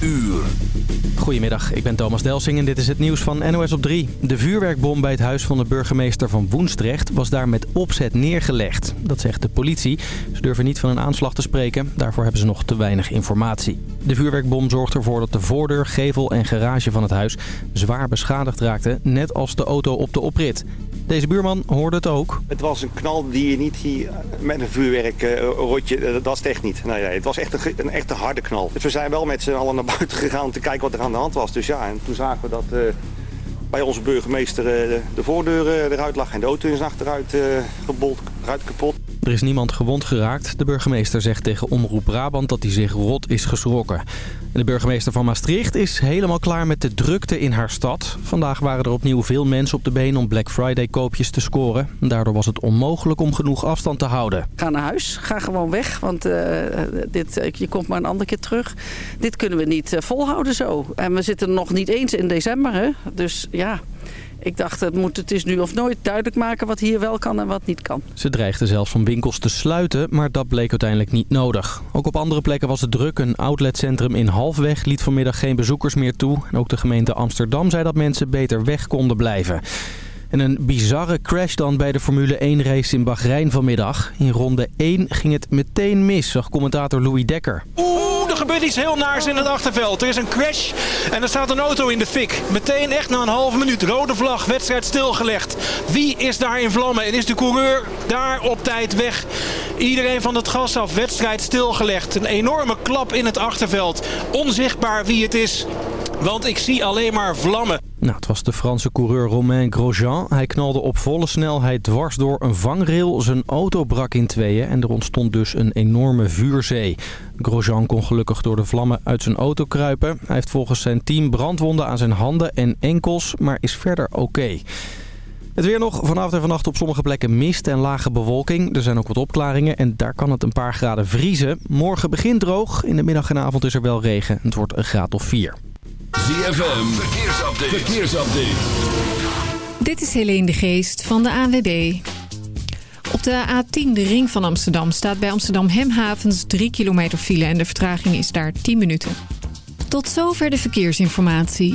uur. Goedemiddag, ik ben Thomas Delsing en dit is het nieuws van NOS op 3. De vuurwerkbom bij het huis van de burgemeester van Woensdrecht was daar met opzet neergelegd. Dat zegt de politie. Ze durven niet van een aanslag te spreken, daarvoor hebben ze nog te weinig informatie. De vuurwerkbom zorgt ervoor dat de voordeur, gevel en garage van het huis zwaar beschadigd raakten, net als de auto op de oprit. Deze buurman hoorde het ook. Het was een knal die je niet hier met een vuurwerkrotje, uh, dat was het echt niet. Nee, nee, het was echt een, een echte harde knal. Dus we zijn wel met z'n allen naar buiten gegaan om te kijken wat er aan de hand was. Dus ja, en toen zagen we dat bij onze burgemeester de voordeur eruit lag en de auto is achteruit gebold, kapot. Er is niemand gewond geraakt. De burgemeester zegt tegen Omroep Brabant dat hij zich rot is geschrokken. En de burgemeester van Maastricht is helemaal klaar met de drukte in haar stad. Vandaag waren er opnieuw veel mensen op de been om Black Friday koopjes te scoren. Daardoor was het onmogelijk om genoeg afstand te houden. Ga naar huis, ga gewoon weg, want uh, dit, je komt maar een andere keer terug. Dit kunnen we niet uh, volhouden zo. En we zitten nog niet eens in december, hè? dus ja... Ik dacht, het, moet, het is nu of nooit duidelijk maken wat hier wel kan en wat niet kan. Ze dreigden zelfs om winkels te sluiten, maar dat bleek uiteindelijk niet nodig. Ook op andere plekken was het druk. Een outletcentrum in Halfweg liet vanmiddag geen bezoekers meer toe. En ook de gemeente Amsterdam zei dat mensen beter weg konden blijven. En een bizarre crash dan bij de Formule 1 race in Bahrein vanmiddag. In ronde 1 ging het meteen mis, zag commentator Louis Dekker. Oeh, er gebeurt iets heel naars in het achterveld. Er is een crash en er staat een auto in de fik. Meteen echt na een halve minuut rode vlag, wedstrijd stilgelegd. Wie is daar in vlammen en is de coureur daar op tijd weg? Iedereen van het gas af, wedstrijd stilgelegd. Een enorme klap in het achterveld. Onzichtbaar wie het is. Want ik zie alleen maar vlammen. Nou, het was de Franse coureur Romain Grosjean. Hij knalde op volle snelheid dwars door een vangrail. Zijn auto brak in tweeën en er ontstond dus een enorme vuurzee. Grosjean kon gelukkig door de vlammen uit zijn auto kruipen. Hij heeft volgens zijn team brandwonden aan zijn handen en enkels, maar is verder oké. Het weer nog. Vanavond en vannacht op sommige plekken mist en lage bewolking. Er zijn ook wat opklaringen en daar kan het een paar graden vriezen. Morgen begint droog. In de middag en avond is er wel regen. Het wordt een graad of 4. ZFM, verkeersupdate. Dit is Helene de Geest van de ANWB. Op de A10, de ring van Amsterdam, staat bij Amsterdam Hemhavens 3 kilometer file... en de vertraging is daar 10 minuten. Tot zover de verkeersinformatie.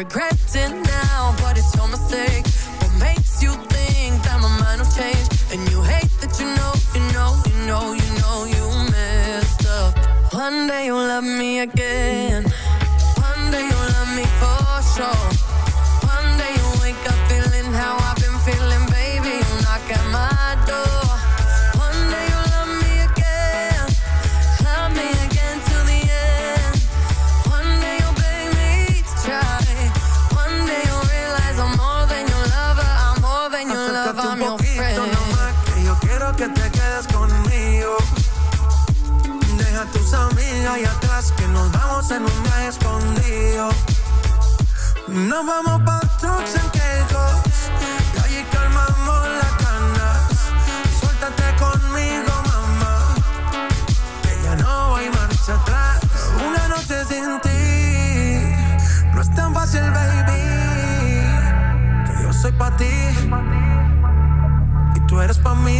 regret Nos vamos pa' trucks en quejos y allí calmamos las canas. Suéltate conmigo, mamá, que ya no hay marcha atrás. Una noche sin ti no es tan fácil, baby, que yo soy pa' ti y tú eres pa' mí.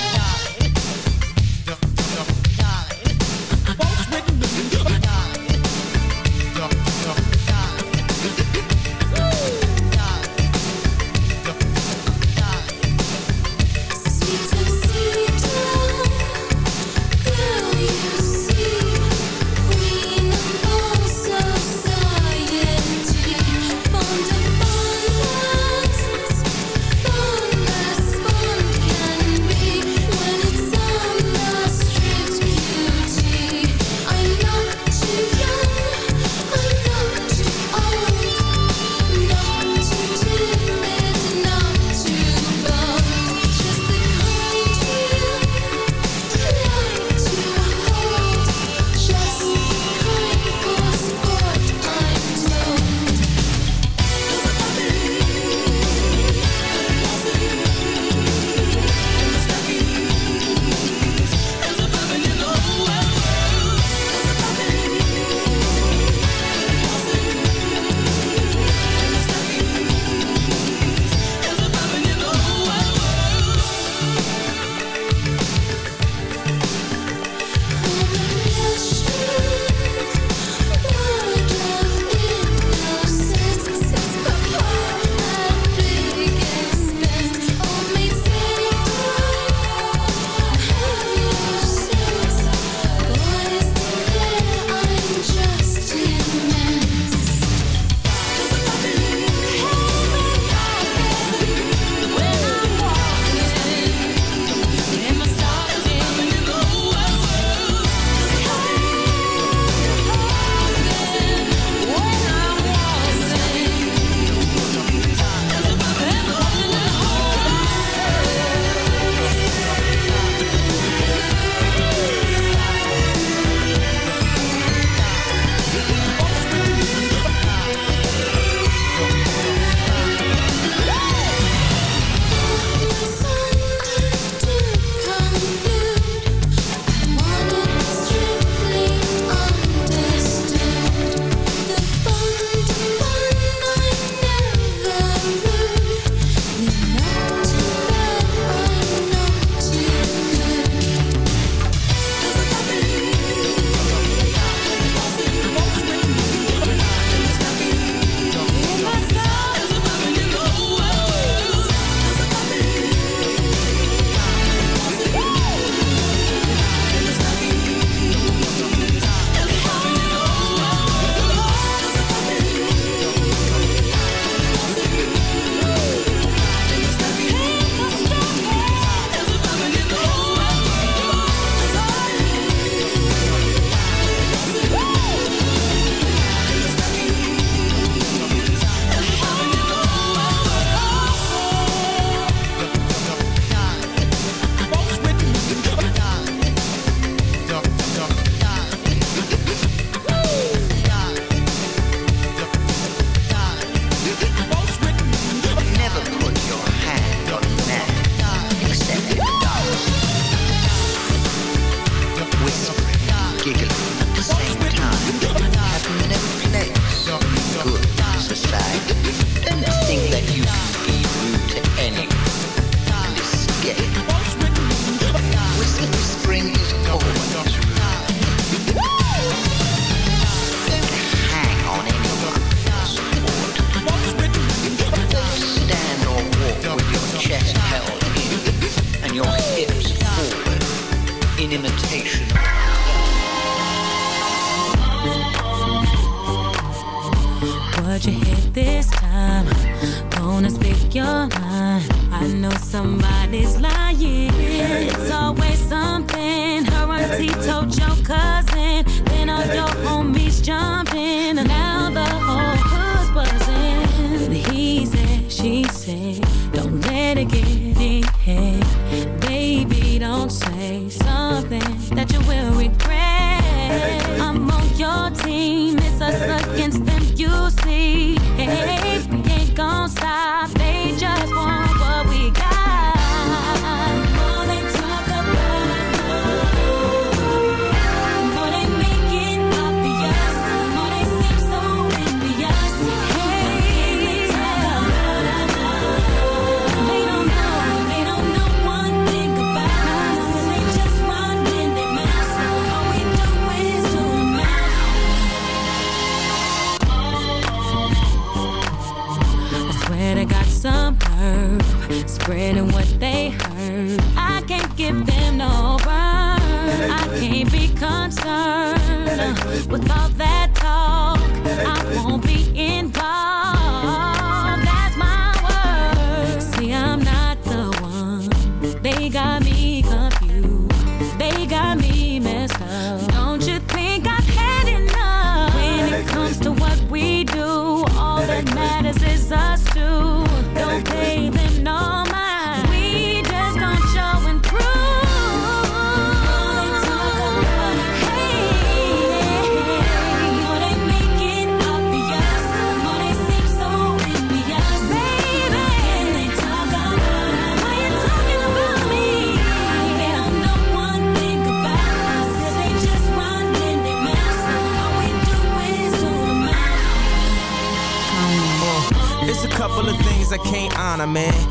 man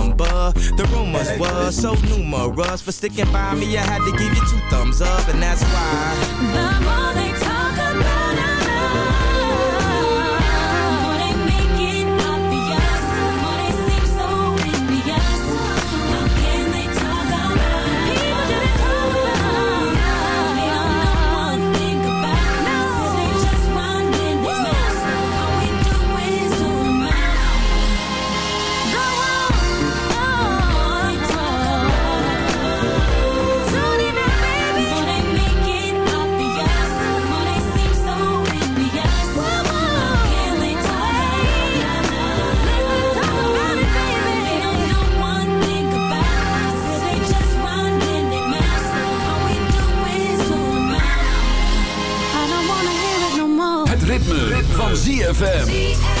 number. The rumors were so numerous. For sticking by me, I had to give you two thumbs up, and that's why. ritme, van ZFM.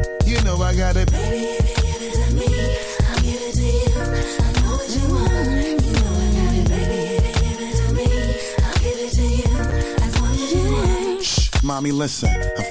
you know I got it. Baby, if you give it to me, I'll give it to you. I know what you want. You know I got it, baby. If you give it to me, I'll give it to you. As long as you want. Shh, mommy, listen. I feel your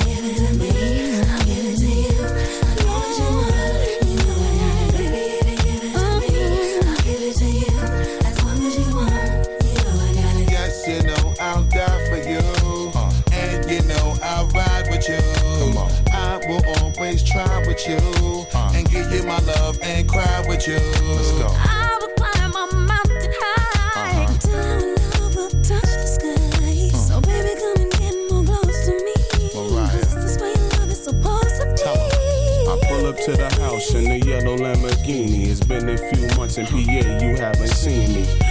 With you. And give you my love and cry with you. Let's go. I will climb a mountain high uh-huh. until our love will touch the sky. So baby, come and get more close to me. This is where your love is supposed to be. I pull up to the house in the yellow Lamborghini. It's been a few months in PA, you haven't seen me.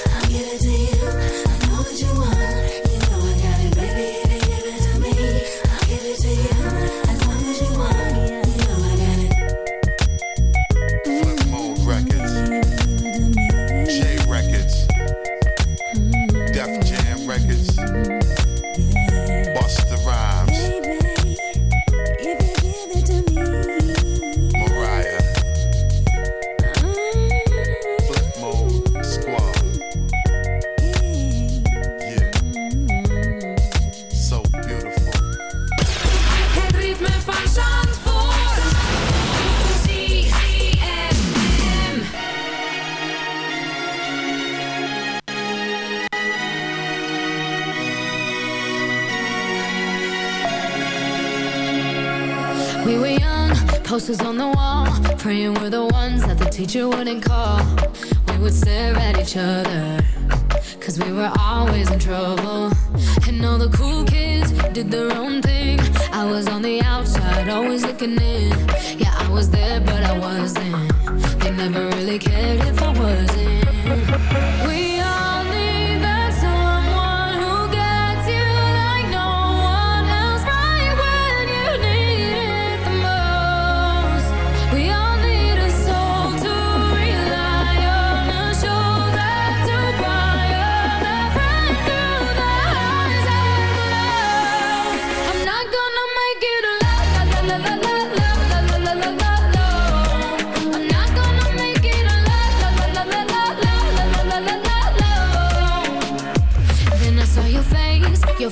Melody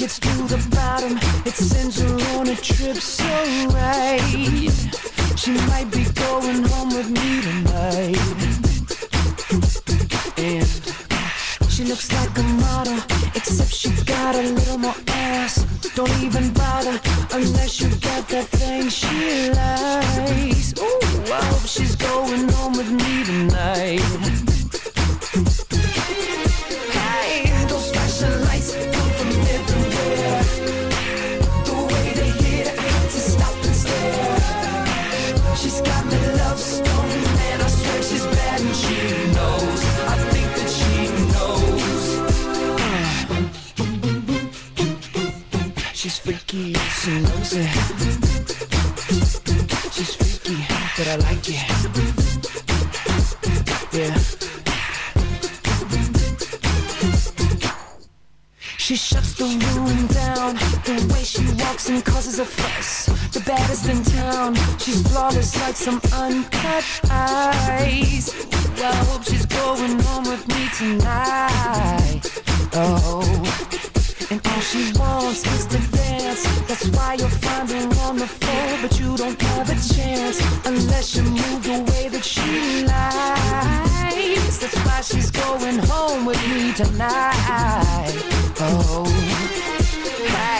gets to the bottom, it sends her on a trip so right. She might be going home with me tonight. And she looks like a model, except she's got a little more ass. Don't even bother unless you got that thing she likes. She's flawless like some uncut eyes. I hope she's going home with me tonight. Oh, and all she wants is to dance. That's why you're finding her on the floor, but you don't have a chance unless you move the way that she likes. That's why she's going home with me tonight. Oh, right.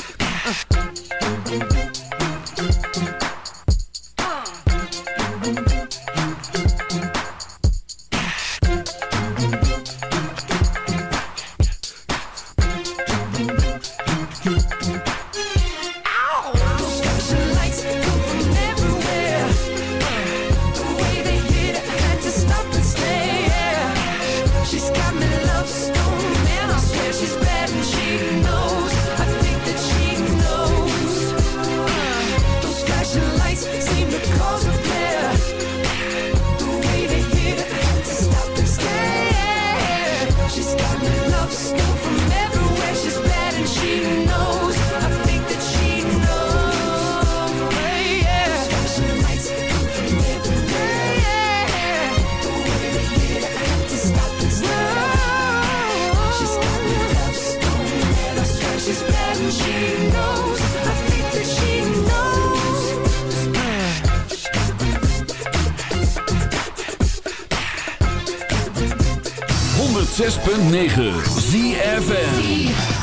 106.9 ZFN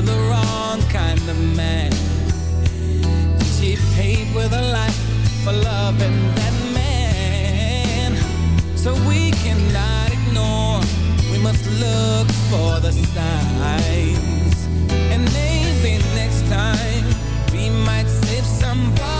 with the wrong kind of man. She paid with a life for loving that man. So we cannot ignore, we must look for the signs. And maybe next time we might save somebody.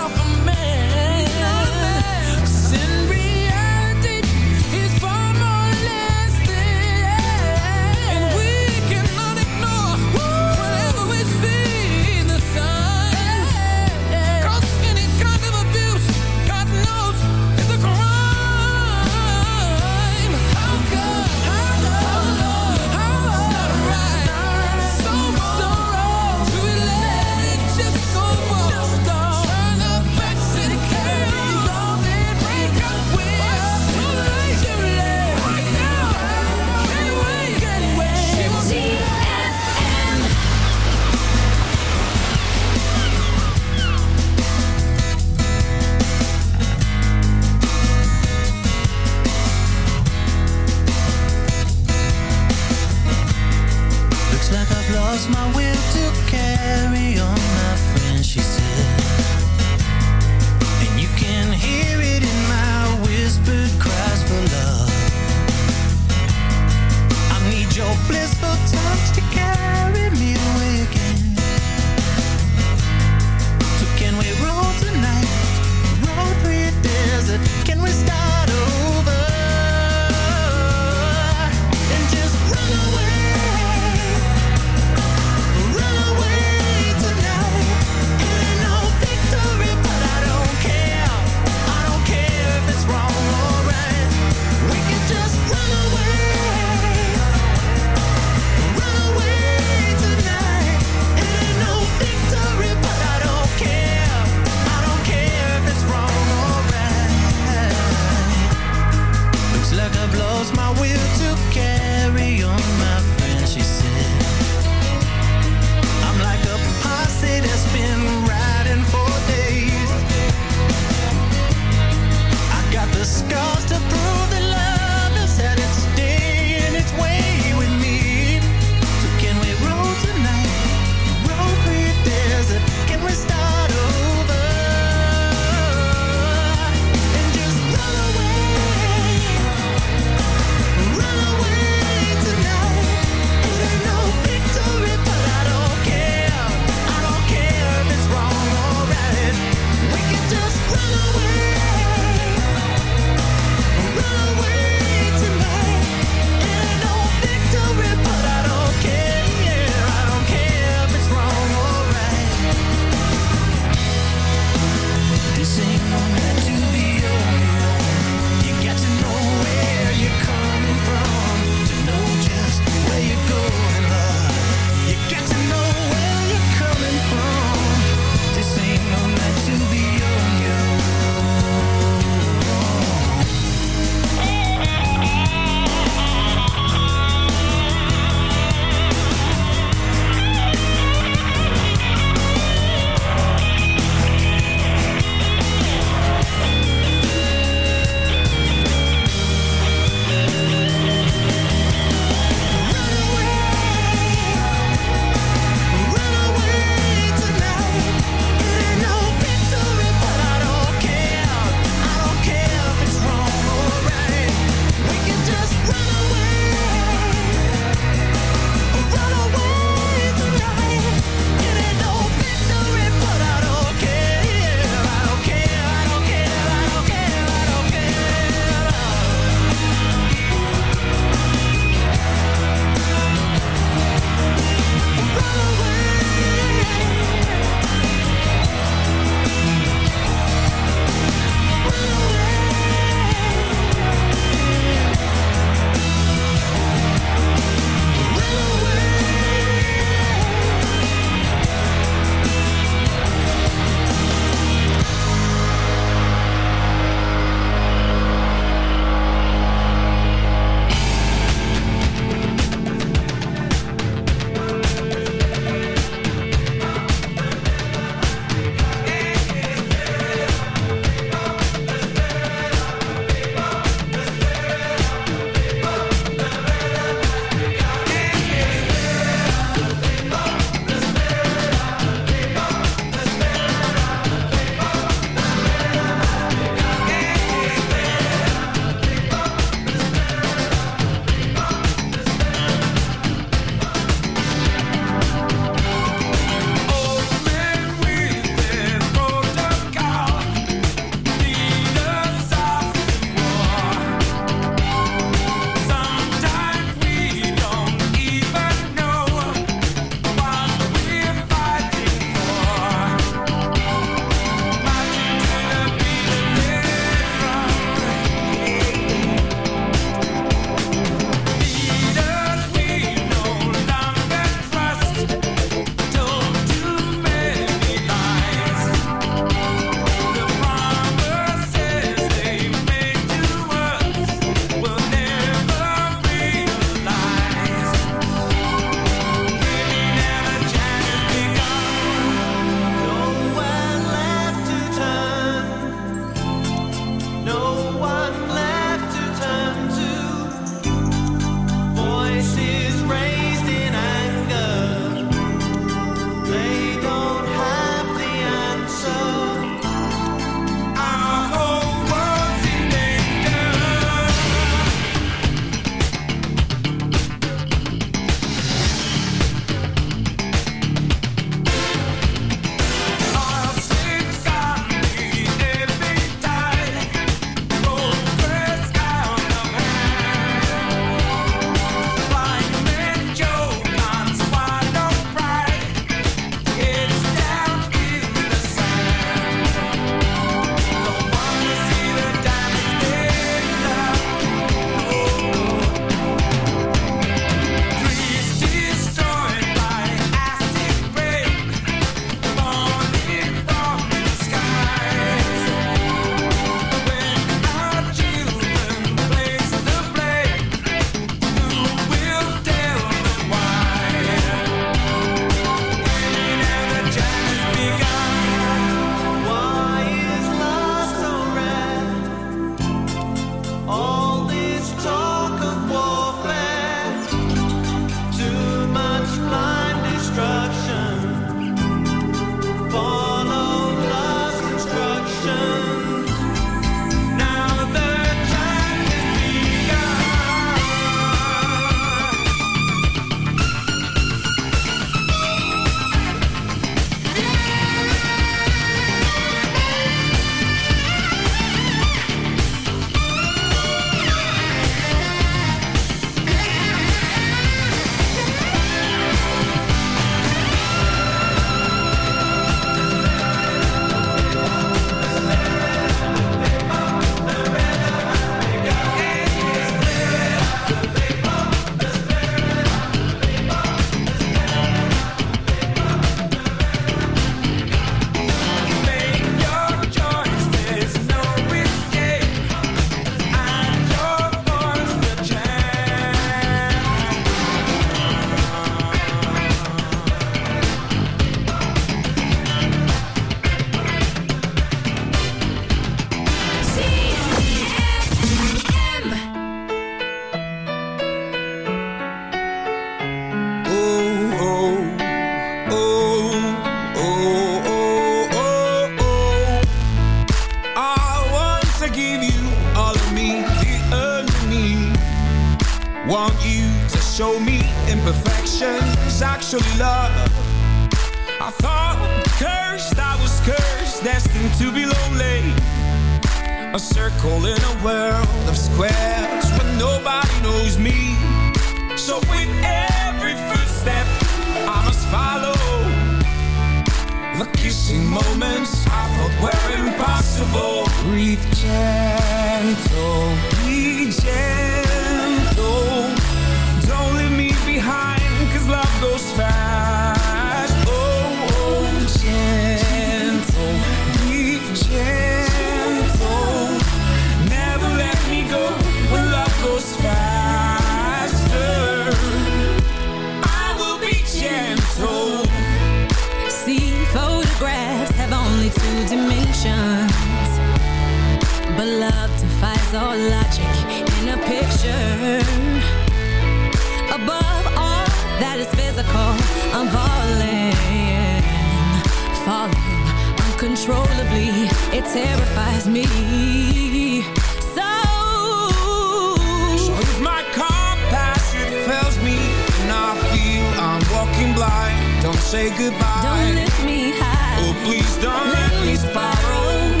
say goodbye. Don't lift me high Oh, please don't let, let me spiral.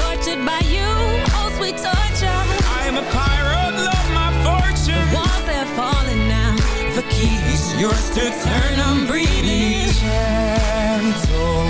Tortured by you, oh sweet torture. I am a pirate, love my fortune. The Walls are falling now, the keys Yours to turn, I'm breathing Be gentle.